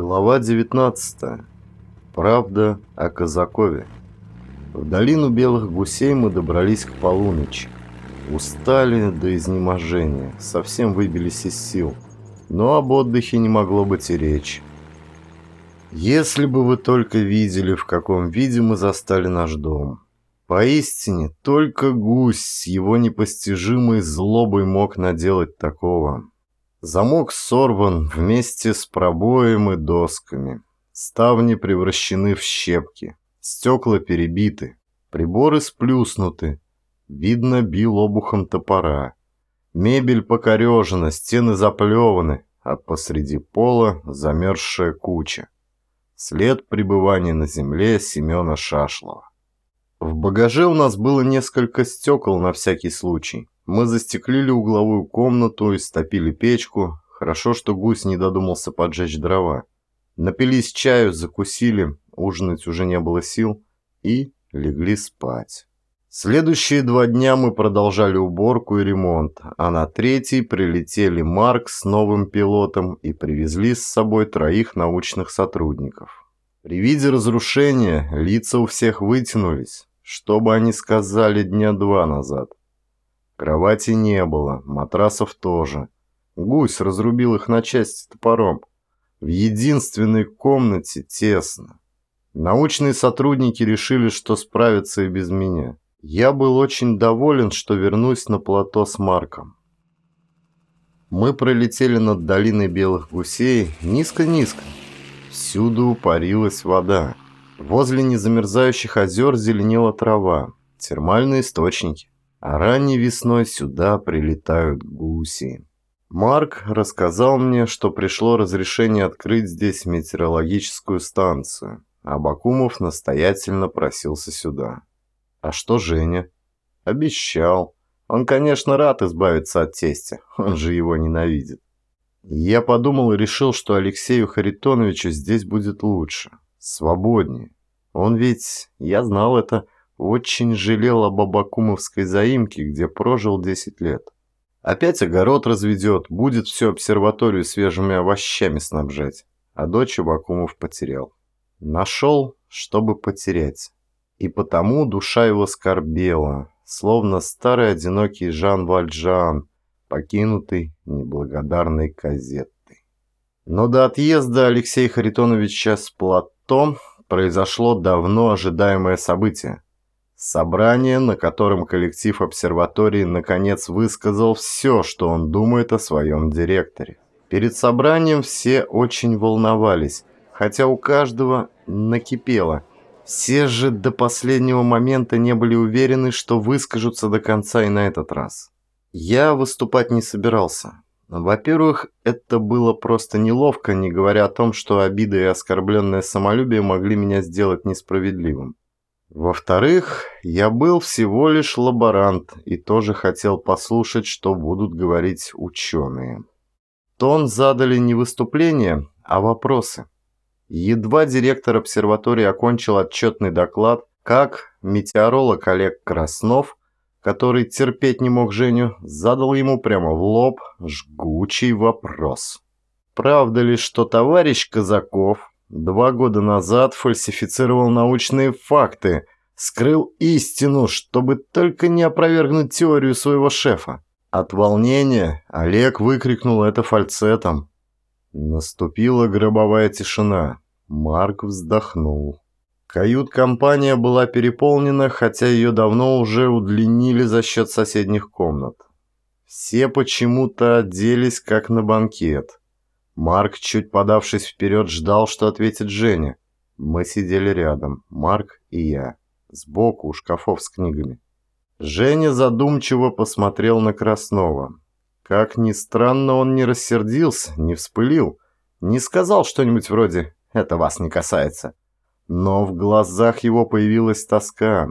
Глава 19. Правда о Казакове. В долину белых гусей мы добрались к полуночи. Устали до изнеможения, совсем выбились из сил. Но об отдыхе не могло быть и речи. Если бы вы только видели, в каком виде мы застали наш дом. Поистине, только гусь с его непостижимой злобой мог наделать такого. Замок сорван вместе с пробоем и досками. Ставни превращены в щепки. Стекла перебиты. Приборы сплюснуты. Видно, бил обухом топора. Мебель покорежена, стены заплеваны, а посреди пола замерзшая куча. След пребывания на земле Семена Шашлова. В багаже у нас было несколько стекол на всякий случай. Мы застеклили угловую комнату и стопили печку. Хорошо, что гусь не додумался поджечь дрова. Напились чаю, закусили, ужинать уже не было сил и легли спать. Следующие два дня мы продолжали уборку и ремонт, а на третий прилетели Марк с новым пилотом и привезли с собой троих научных сотрудников. При виде разрушения лица у всех вытянулись, что бы они сказали дня два назад. Кровати не было, матрасов тоже. Гусь разрубил их на части топором. В единственной комнате тесно. Научные сотрудники решили, что справятся и без меня. Я был очень доволен, что вернусь на плато с Марком. Мы пролетели над долиной белых гусей низко-низко. Всюду парилась вода. Возле незамерзающих озер зеленела трава, термальные источники а ранней весной сюда прилетают гуси. Марк рассказал мне, что пришло разрешение открыть здесь метеорологическую станцию, а Бакумов настоятельно просился сюда. А что Женя? Обещал. Он, конечно, рад избавиться от тестя, он же его ненавидит. Я подумал и решил, что Алексею Харитоновичу здесь будет лучше, свободнее. Он ведь, я знал это, очень жалел об Абакумовской заимке, где прожил 10 лет. Опять огород разведет, будет всю обсерваторию свежими овощами снабжать. А дочь Абакумов потерял. Нашел, чтобы потерять. И потому душа его скорбела, словно старый одинокий Жан Вальжан, покинутый неблагодарной казеттой. Но до отъезда Алексея Харитоновича с плато произошло давно ожидаемое событие – Собрание, на котором коллектив обсерватории наконец высказал все, что он думает о своем директоре. Перед собранием все очень волновались, хотя у каждого накипело. Все же до последнего момента не были уверены, что выскажутся до конца и на этот раз. Я выступать не собирался. Во-первых, это было просто неловко, не говоря о том, что обида и оскорбленное самолюбие могли меня сделать несправедливым. Во-вторых, я был всего лишь лаборант и тоже хотел послушать, что будут говорить ученые. Тон задали не выступления, а вопросы. Едва директор обсерватории окончил отчетный доклад, как метеоролог Олег Краснов, который терпеть не мог Женю, задал ему прямо в лоб жгучий вопрос. Правда ли, что товарищ Казаков Два года назад фальсифицировал научные факты, скрыл истину, чтобы только не опровергнуть теорию своего шефа. От волнения Олег выкрикнул это фальцетом. Наступила гробовая тишина. Марк вздохнул. Кают-компания была переполнена, хотя ее давно уже удлинили за счет соседних комнат. Все почему-то оделись как на банкет. Марк, чуть подавшись вперед, ждал, что ответит Женя. Мы сидели рядом, Марк и я, сбоку у шкафов с книгами. Женя задумчиво посмотрел на Краснова. Как ни странно, он не рассердился, не вспылил, не сказал что-нибудь вроде «это вас не касается». Но в глазах его появилась тоска,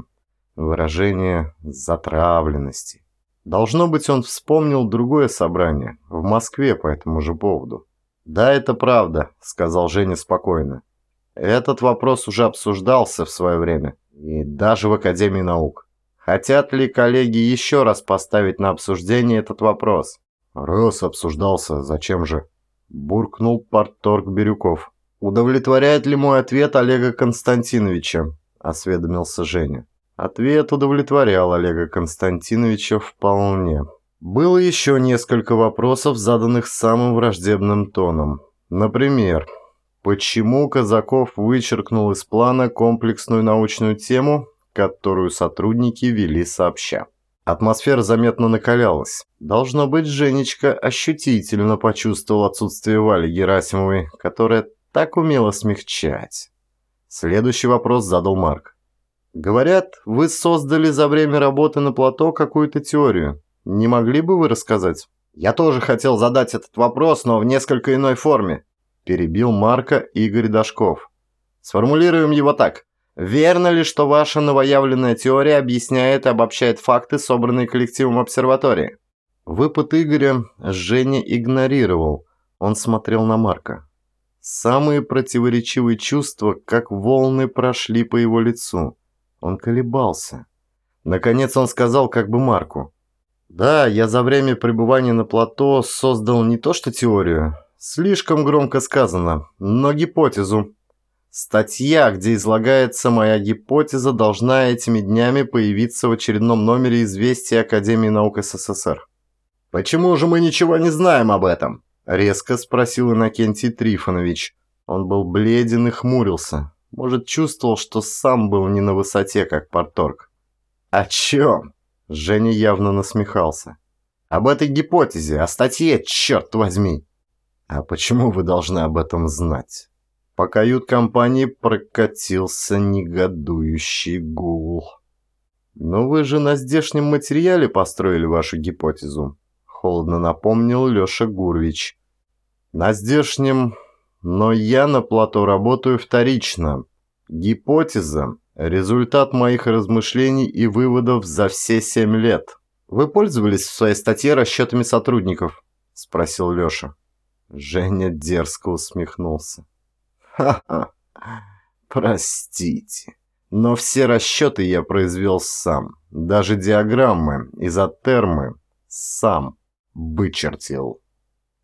выражение затравленности. Должно быть, он вспомнил другое собрание в Москве по этому же поводу. «Да, это правда», — сказал Женя спокойно. «Этот вопрос уже обсуждался в свое время, и даже в Академии наук. Хотят ли коллеги еще раз поставить на обсуждение этот вопрос?» «Раз обсуждался, зачем же?» — буркнул порторг Бирюков. «Удовлетворяет ли мой ответ Олега Константиновича?» – осведомился Женя. Ответ удовлетворял Олега Константиновича вполне. Было еще несколько вопросов, заданных самым враждебным тоном. Например, почему Казаков вычеркнул из плана комплексную научную тему, которую сотрудники вели сообща? Атмосфера заметно накалялась. Должно быть, Женечка ощутительно почувствовал отсутствие Вали Герасимовой, которая так умела смягчать. Следующий вопрос задал Марк. «Говорят, вы создали за время работы на плато какую-то теорию. Не могли бы вы рассказать?» «Я тоже хотел задать этот вопрос, но в несколько иной форме», перебил Марка Игорь Дашков. «Сформулируем его так. Верно ли, что ваша новоявленная теория объясняет и обобщает факты, собранные коллективом обсерватории?» Выпад Игоря Женя игнорировал. Он смотрел на Марка. Самые противоречивые чувства, как волны, прошли по его лицу. Он колебался. Наконец он сказал как бы Марку. «Да, я за время пребывания на плато создал не то что теорию, слишком громко сказано, но гипотезу. Статья, где излагается моя гипотеза, должна этими днями появиться в очередном номере известия Академии наук СССР». «Почему же мы ничего не знаем об этом?» Резко спросил Иннокентий Трифонович. Он был бледен и хмурился. Может, чувствовал, что сам был не на высоте, как порторг. «О чем?» Женя явно насмехался. «Об этой гипотезе, о статье, черт возьми!» «А почему вы должны об этом знать?» По кают-компании прокатился негодующий гул. «Но вы же на здешнем материале построили вашу гипотезу», — холодно напомнил Леша Гурвич. На здешнем, но я на плато работаю вторично. Гипотеза – результат моих размышлений и выводов за все семь лет. Вы пользовались в своей статье расчетами сотрудников? Спросил Леша. Женя дерзко усмехнулся. Ха-ха, простите. Но все расчеты я произвел сам. Даже диаграммы, изотермы сам вычертил.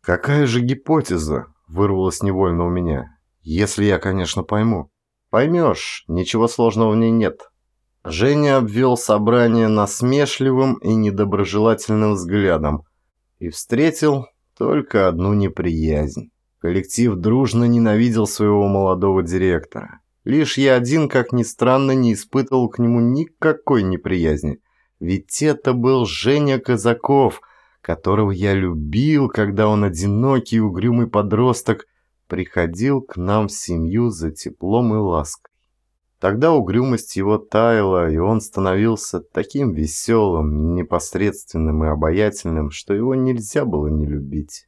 «Какая же гипотеза?» – вырвалась невольно у меня. «Если я, конечно, пойму». «Поймешь, ничего сложного в ней нет». Женя обвел собрание насмешливым и недоброжелательным взглядом и встретил только одну неприязнь. Коллектив дружно ненавидел своего молодого директора. Лишь я один, как ни странно, не испытывал к нему никакой неприязни. Ведь это был Женя Казаков – которого я любил, когда он одинокий угрюмый подросток приходил к нам в семью за теплом и лаской. Тогда угрюмость его таяла, и он становился таким веселым, непосредственным и обаятельным, что его нельзя было не любить.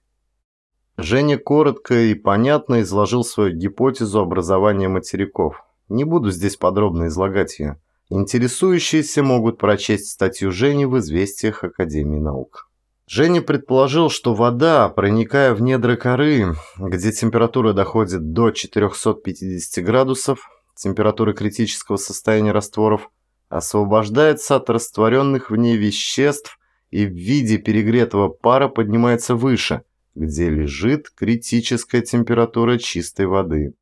Женя коротко и понятно изложил свою гипотезу образования материков. Не буду здесь подробно излагать ее. Интересующиеся могут прочесть статью Жени в «Известиях Академии наук». Женя предположил, что вода, проникая в недра коры, где температура доходит до 450 градусов, температуры критического состояния растворов, освобождается от растворенных в ней веществ и в виде перегретого пара поднимается выше, где лежит критическая температура чистой воды.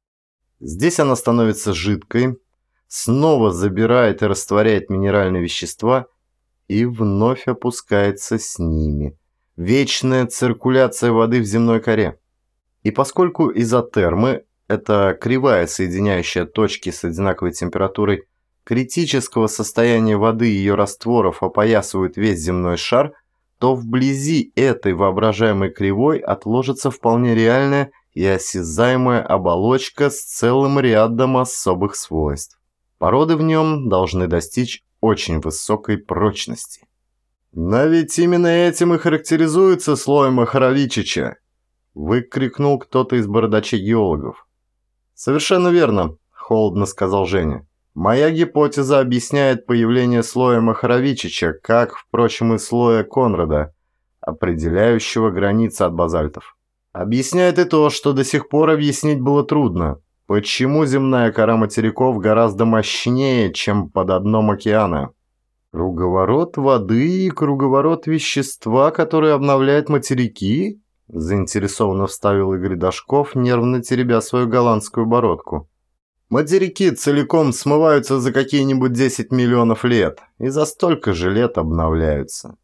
Здесь она становится жидкой, снова забирает и растворяет минеральные вещества и вновь опускается с ними. Вечная циркуляция воды в земной коре. И поскольку изотермы – это кривая, соединяющая точки с одинаковой температурой, критического состояния воды и ее растворов опоясывают весь земной шар, то вблизи этой воображаемой кривой отложится вполне реальная и осязаемая оболочка с целым рядом особых свойств. Породы в нем должны достичь очень высокой прочности. «Но ведь именно этим и характеризуется слой Махаровичича!» – выкрикнул кто-то из бородачей-геологов. «Совершенно верно», – холодно сказал Женя. «Моя гипотеза объясняет появление слоя Махаровичича, как, впрочем, и слоя Конрада, определяющего границы от базальтов. Объясняет и то, что до сих пор объяснить было трудно. Почему земная кора материков гораздо мощнее, чем под дном океана? Круговорот воды и круговорот вещества, который обновляет материки? заинтересованно вставил Игорь Дашков, нервно теребя свою голландскую бородку. Материки целиком смываются за какие-нибудь 10 миллионов лет, и за столько же лет обновляются.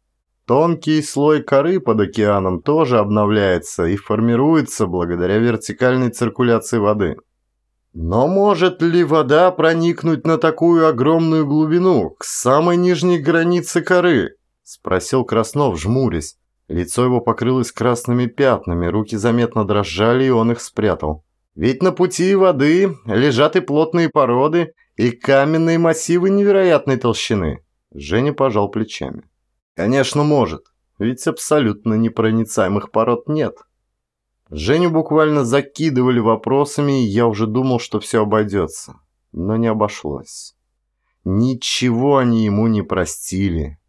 Тонкий слой коры под океаном тоже обновляется и формируется благодаря вертикальной циркуляции воды. Но может ли вода проникнуть на такую огромную глубину, к самой нижней границе коры? Спросил Краснов, жмурясь. Лицо его покрылось красными пятнами, руки заметно дрожали, и он их спрятал. Ведь на пути воды лежат и плотные породы, и каменные массивы невероятной толщины. Женя пожал плечами. Конечно, может, ведь абсолютно непроницаемых пород нет. Женю буквально закидывали вопросами, и я уже думал, что все обойдется. Но не обошлось. Ничего они ему не простили.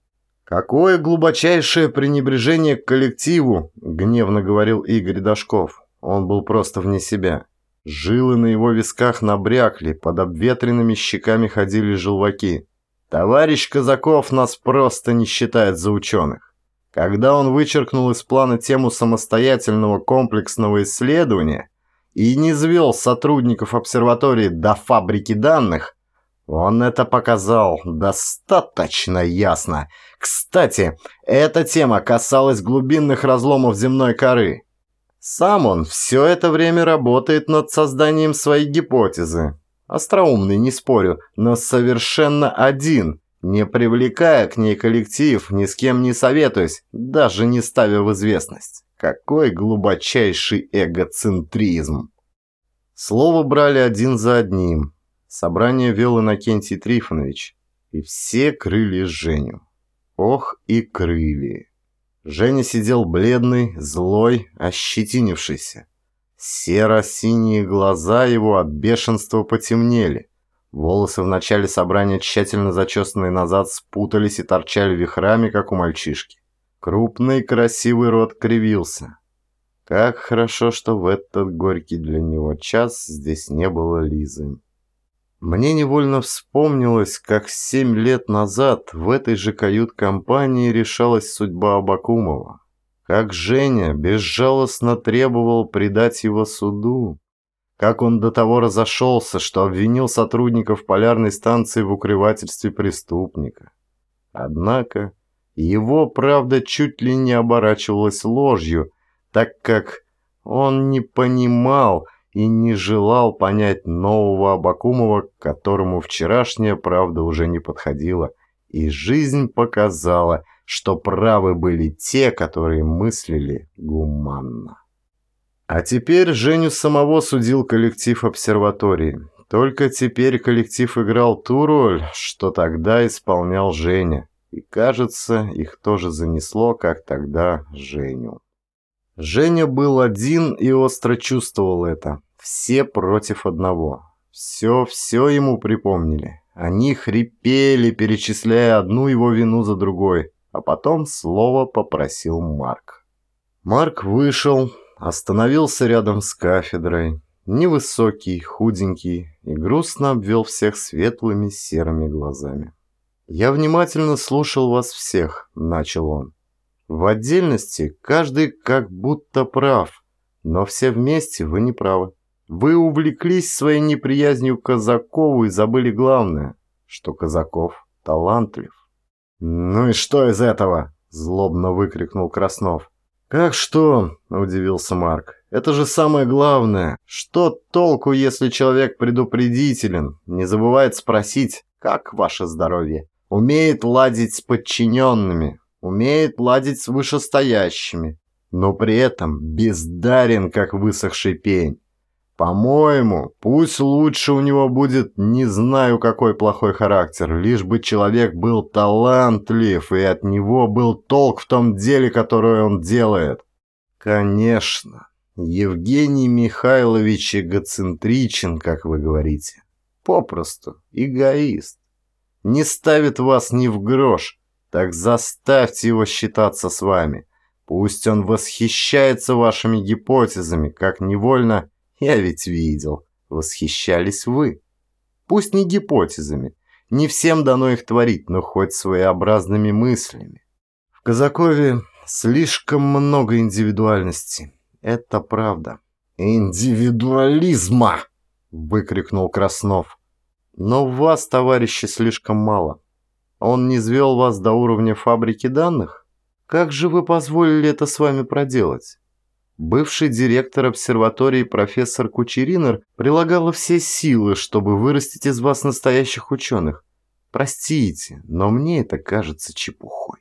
«Какое глубочайшее пренебрежение к коллективу!» – гневно говорил Игорь Дашков. Он был просто вне себя. Жилы на его висках набрякли, под обветренными щеками ходили желваки. Товарищ Казаков нас просто не считает за ученых. Когда он вычеркнул из плана тему самостоятельного комплексного исследования и не звел сотрудников обсерватории до фабрики данных, он это показал достаточно ясно. Кстати, эта тема касалась глубинных разломов земной коры. Сам он все это время работает над созданием своей гипотезы. Остроумный, не спорю, но совершенно один, не привлекая к ней коллектив, ни с кем не советуясь, даже не ставя в известность. Какой глубочайший эгоцентризм! Слово брали один за одним. Собрание вел Иннокентий Трифонович, и все крыли Женю. Ох и крыли! Женя сидел бледный, злой, ощетинившийся. Серо-синие глаза его от бешенства потемнели. Волосы в начале собрания, тщательно зачесанные назад, спутались и торчали вихрами, как у мальчишки. Крупный красивый рот кривился. Как хорошо, что в этот горький для него час здесь не было Лизы. Мне невольно вспомнилось, как семь лет назад в этой же кают-компании решалась судьба Абакумова. Как Женя безжалостно требовал предать его суду. Как он до того разошелся, что обвинил сотрудников полярной станции в укрывательстве преступника. Однако его правда чуть ли не оборачивалась ложью, так как он не понимал, и не желал понять нового Абакумова, к которому вчерашняя правда уже не подходила. И жизнь показала, что правы были те, которые мыслили гуманно. А теперь Женю самого судил коллектив обсерватории. Только теперь коллектив играл ту роль, что тогда исполнял Женя. И кажется, их тоже занесло, как тогда Женю. Женя был один и остро чувствовал это. Все против одного. Все-все ему припомнили. Они хрипели, перечисляя одну его вину за другой. А потом слово попросил Марк. Марк вышел, остановился рядом с кафедрой. Невысокий, худенький и грустно обвел всех светлыми серыми глазами. «Я внимательно слушал вас всех», — начал он. В отдельности каждый как будто прав, но все вместе вы не правы. Вы увлеклись своей неприязнью к Казакову и забыли главное, что Казаков талантлив. «Ну и что из этого?» – злобно выкрикнул Краснов. «Как что?» – удивился Марк. «Это же самое главное. Что толку, если человек предупредителен, не забывает спросить, как ваше здоровье, умеет ладить с подчиненными, умеет ладить с вышестоящими, но при этом бездарен, как высохший пень. По-моему, пусть лучше у него будет не знаю какой плохой характер, лишь бы человек был талантлив и от него был толк в том деле, которое он делает. Конечно, Евгений Михайлович эгоцентричен, как вы говорите. Попросту эгоист. Не ставит вас ни в грош, так заставьте его считаться с вами. Пусть он восхищается вашими гипотезами, как невольно, я ведь видел, восхищались вы. Пусть не гипотезами, не всем дано их творить, но хоть своеобразными мыслями. В Казакове слишком много индивидуальности. Это правда. «Индивидуализма!» — выкрикнул Краснов. «Но вас, товарищи, слишком мало. Он не звел вас до уровня фабрики данных? Как же вы позволили это с вами проделать?» Бывший директор обсерватории профессор Кучеринер прилагала все силы, чтобы вырастить из вас настоящих ученых. Простите, но мне это кажется чепухой.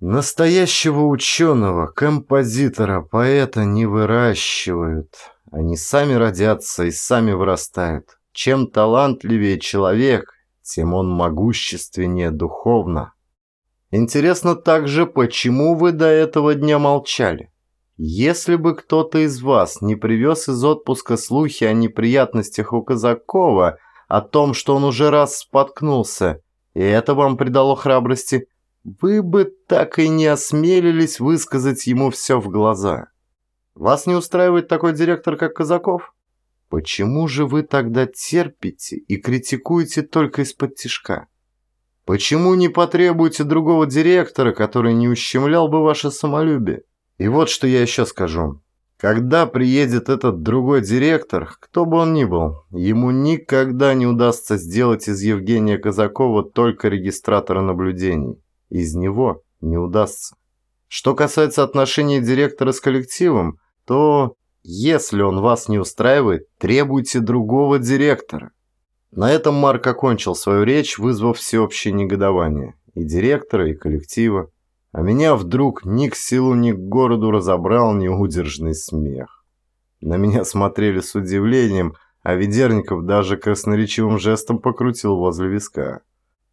Настоящего ученого, композитора, поэта не выращивают. Они сами родятся и сами вырастают. Чем талантливее человек, тем он могущественнее духовно. Интересно также, почему вы до этого дня молчали? Если бы кто-то из вас не привез из отпуска слухи о неприятностях у Казакова, о том, что он уже раз споткнулся, и это вам придало храбрости, вы бы так и не осмелились высказать ему все в глаза. Вас не устраивает такой директор, как Казаков? Почему же вы тогда терпите и критикуете только из-под тишка? Почему не потребуете другого директора, который не ущемлял бы ваше самолюбие? И вот что я еще скажу. Когда приедет этот другой директор, кто бы он ни был, ему никогда не удастся сделать из Евгения Казакова только регистратора наблюдений. Из него не удастся. Что касается отношений директора с коллективом, то если он вас не устраивает, требуйте другого директора. На этом Марк окончил свою речь, вызвав всеобщее негодование. И директора, и коллектива. А меня вдруг ни к силу, ни к городу разобрал неудержный смех. На меня смотрели с удивлением, а Ведерников даже красноречивым жестом покрутил возле виска.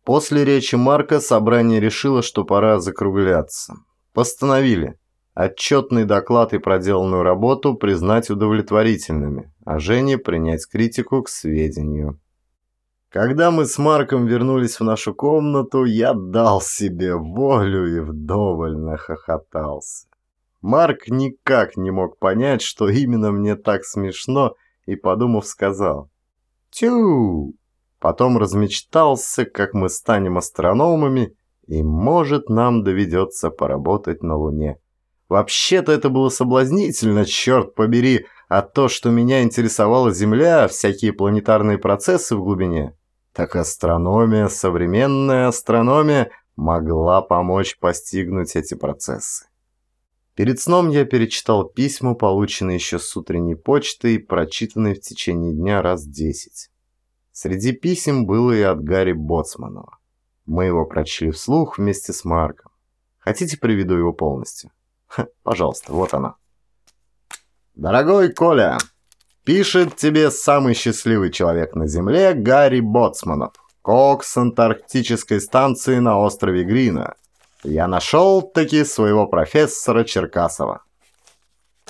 После речи Марка собрание решило, что пора закругляться. Постановили отчетный доклад и проделанную работу признать удовлетворительными, а Жене принять критику к сведению. Когда мы с Марком вернулись в нашу комнату, я дал себе волю и вдоволь нахохотался. Марк никак не мог понять, что именно мне так смешно, и, подумав, сказал «Тю!». Потом размечтался, как мы станем астрономами, и, может, нам доведется поработать на Луне. Вообще-то это было соблазнительно, черт побери, а то, что меня интересовала Земля, всякие планетарные процессы в глубине, так астрономия, современная астрономия могла помочь постигнуть эти процессы. Перед сном я перечитал письма, полученные еще с утренней почты и прочитанные в течение дня раз десять. Среди писем было и от Гарри Боцманова. Мы его прочли вслух вместе с Марком. Хотите, приведу его полностью? пожалуйста, вот она. «Дорогой Коля, пишет тебе самый счастливый человек на Земле Гарри Боцманов, кок с антарктической станции на острове Грина. Я нашел таки своего профессора Черкасова.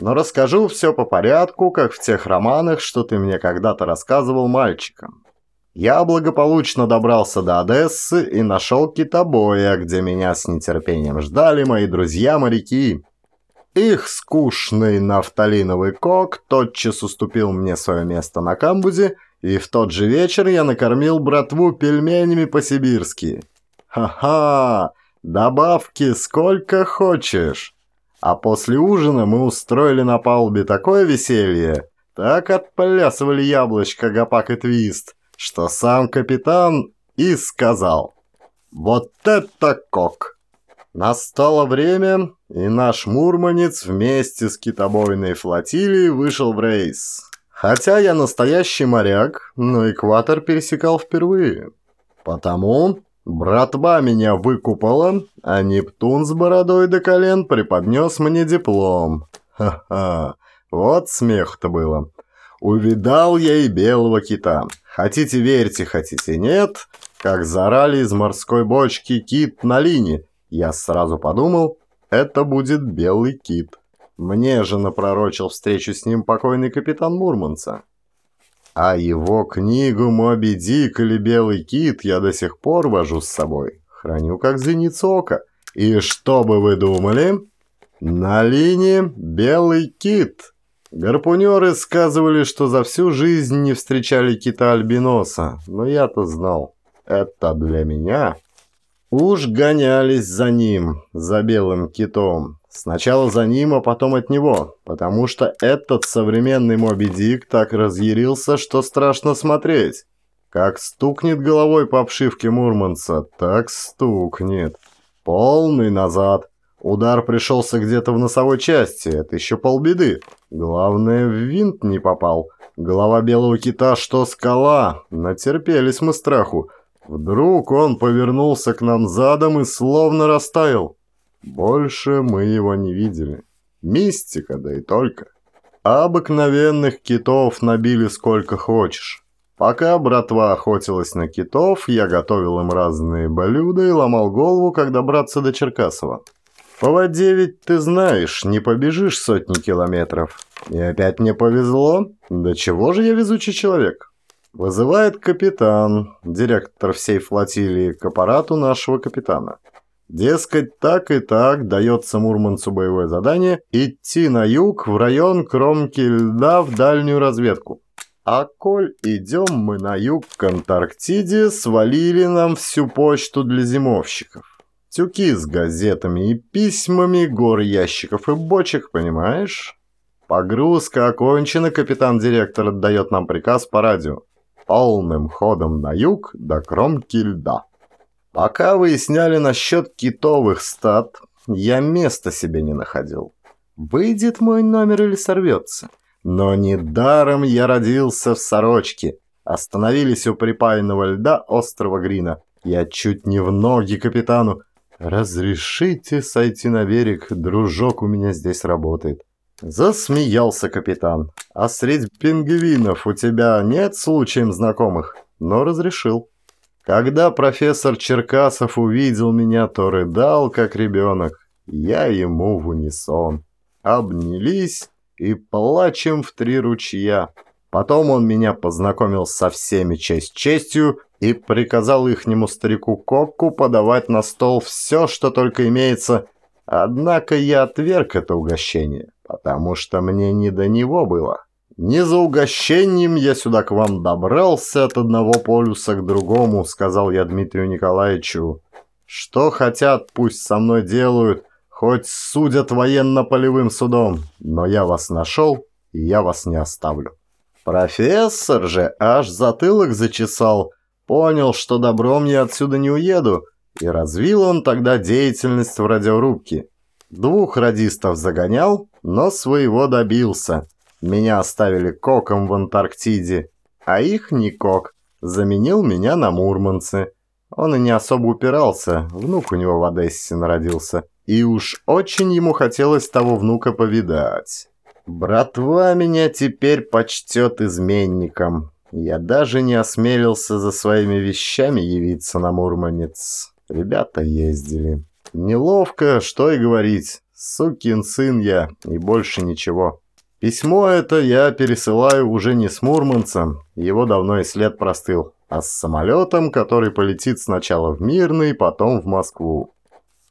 Но расскажу все по порядку, как в тех романах, что ты мне когда-то рассказывал мальчикам. Я благополучно добрался до Одессы и нашел китобоя, где меня с нетерпением ждали мои друзья-моряки. Их скучный нафталиновый кок тотчас уступил мне свое место на камбузе, и в тот же вечер я накормил братву пельменями по-сибирски. Ха-ха, добавки сколько хочешь. А после ужина мы устроили на палубе такое веселье, так отплясывали яблочко, гопак и твист, что сам капитан и сказал «Вот это кок!» Настало время, и наш мурманец вместе с китобойной флотилией вышел в рейс. Хотя я настоящий моряк, но экватор пересекал впервые. Потому братва меня выкупала, а Нептун с бородой до колен преподнес мне диплом. Ха-ха, вот смех-то было. Увидал я и белого кита. Хотите верьте, хотите нет, как зарали из морской бочки кит на линии, я сразу подумал, это будет белый кит. Мне же напророчил встречу с ним покойный капитан Мурманца. А его книгу «Моби Дик» или «Белый кит» я до сих пор вожу с собой. Храню как зеницу ока. И что бы вы думали? На линии «Белый кит». Гарпунеры сказывали, что за всю жизнь не встречали кита-альбиноса. Но я-то знал. Это для меня Уж гонялись за ним, за белым китом. Сначала за ним, а потом от него, потому что этот современный Моби Дик так разъярился, что страшно смотреть. Как стукнет головой по обшивке Мурманца, так стукнет. Полный назад. Удар пришелся где-то в носовой части, это еще полбеды. Главное, в винт не попал. Голова белого кита, что скала. Натерпелись мы страху. Вдруг он повернулся к нам задом и словно растаял. Больше мы его не видели. Мистика, да и только. Обыкновенных китов набили сколько хочешь. Пока братва охотилась на китов, я готовил им разные блюда и ломал голову, как добраться до Черкасова. По воде ведь ты знаешь, не побежишь сотни километров. И опять мне повезло. Да чего же я везучий человек? Вызывает капитан, директор всей флотилии, к аппарату нашего капитана. Дескать, так и так дается Мурманцу боевое задание идти на юг в район кромки льда в дальнюю разведку. А коль идем мы на юг к Антарктиде, свалили нам всю почту для зимовщиков. Тюки с газетами и письмами, гор ящиков и бочек, понимаешь? Погрузка окончена, капитан-директор отдает нам приказ по радио. Полным ходом на юг до кромки льда. Пока выясняли насчет китовых стад, я места себе не находил. Выйдет мой номер или сорвется? Но недаром я родился в сорочке. Остановились у припаянного льда острова Грина. Я чуть не в ноги капитану. «Разрешите сойти на берег, дружок у меня здесь работает». Засмеялся капитан. «А средь пингвинов у тебя нет случаем знакомых?» Но разрешил. Когда профессор Черкасов увидел меня, то рыдал, как ребенок. Я ему в унисон. Обнялись и плачем в три ручья. Потом он меня познакомил со всеми честь честью и приказал ихнему старику Копку подавать на стол все, что только имеется. Однако я отверг это угощение, потому что мне не до него было. «Не за угощением я сюда к вам добрался от одного полюса к другому», — сказал я Дмитрию Николаевичу. «Что хотят, пусть со мной делают, хоть судят военно-полевым судом, но я вас нашел, и я вас не оставлю». Профессор же аж затылок зачесал, понял, что добром я отсюда не уеду, и развил он тогда деятельность в радиорубке. Двух радистов загонял, но своего добился. Меня оставили коком в Антарктиде, а их не кок. Заменил меня на Мурманце. Он и не особо упирался, внук у него в Одессе народился. И уж очень ему хотелось того внука повидать. Братва меня теперь почтет изменником. Я даже не осмелился за своими вещами явиться на Мурманец. Ребята ездили. Неловко, что и говорить. Сукин сын я, и больше ничего. Письмо это я пересылаю уже не с Мурманцем, его давно и след простыл, а с самолетом, который полетит сначала в Мирный, потом в Москву.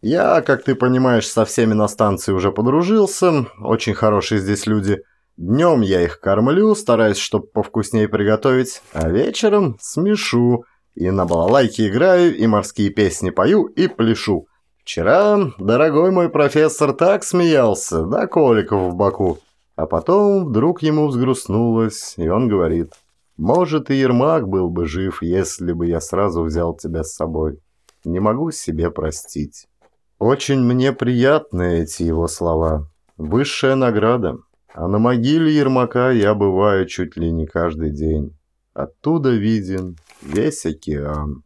Я, как ты понимаешь, со всеми на станции уже подружился, очень хорошие здесь люди. Днем я их кормлю, стараюсь, чтобы повкуснее приготовить, а вечером смешу. И на балалайке играю, и морские песни пою, и пляшу. Вчера, дорогой мой профессор, так смеялся, да коликов в боку. А потом вдруг ему взгрустнулось, и он говорит, «Может, и Ермак был бы жив, если бы я сразу взял тебя с собой. Не могу себе простить». Очень мне приятны эти его слова. Высшая награда. А на могиле Ермака я бываю чуть ли не каждый день. Оттуда виден весь океан.